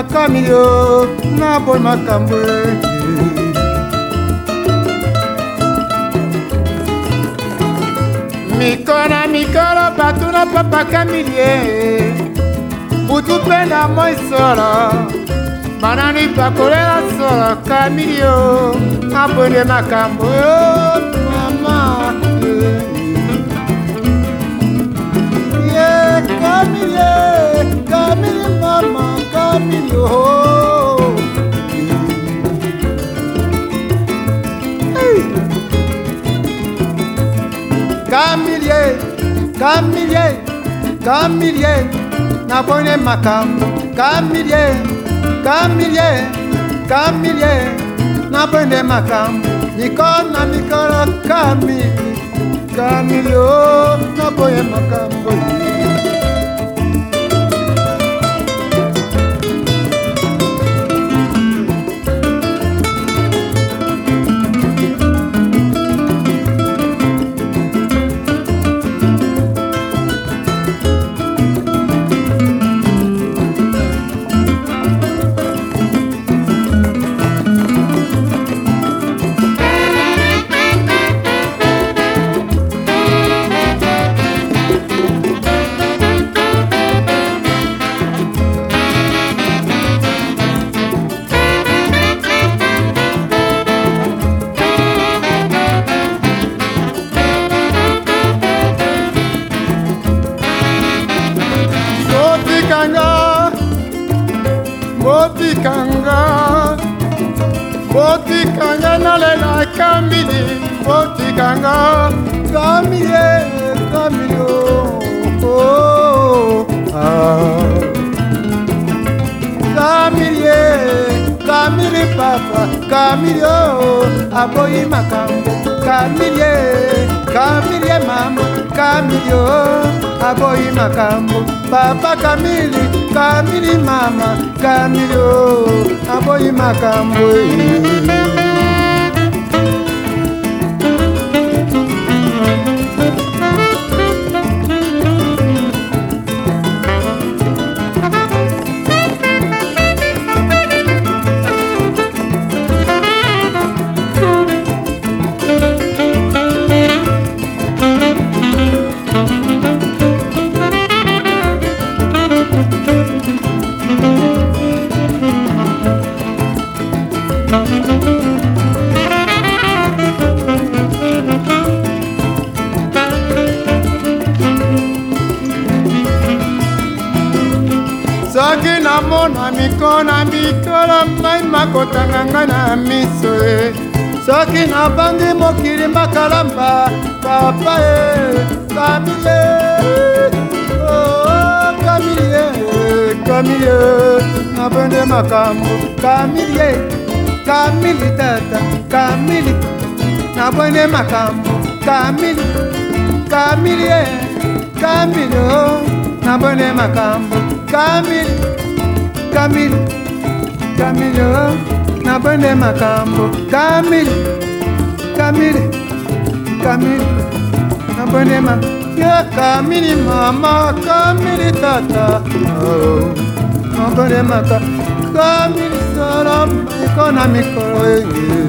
nakami yo naboyi makambo miko na mikolo bato na papakamilie butu mpe na moi solo banani bakolela solo kamilio abwende makambo yo kamilier kamilier kamilier nabone makambo kamilier kamilier kamilier nabone makambo mikolo na mikolo kamili kamilio naboye makambo Kanga, botikanga nalela kamini botikanga kamiye kamino kamilie kamili papa kamilio aboyi makambo kamilie kamilie mama kamilio baboyi makambo papa kamili kamili mama kamili o oh, aboyi makambo eh. soki namona miko na mikolo mai makotanga ngai na miso e soki nabandi mokili makalamba papa e kamile oh, kamilie kamilie nabende makambo kamilie kamili tata kamili nabwene makambo kamili kamili e kamili o oh, nabwene makambo kamil kamil kamil yo nabende makambo kamil kamil kamil nabende ma ya kamili mama kamili tata oh, nabende maka kamili salam ikona mikolo yeye eh,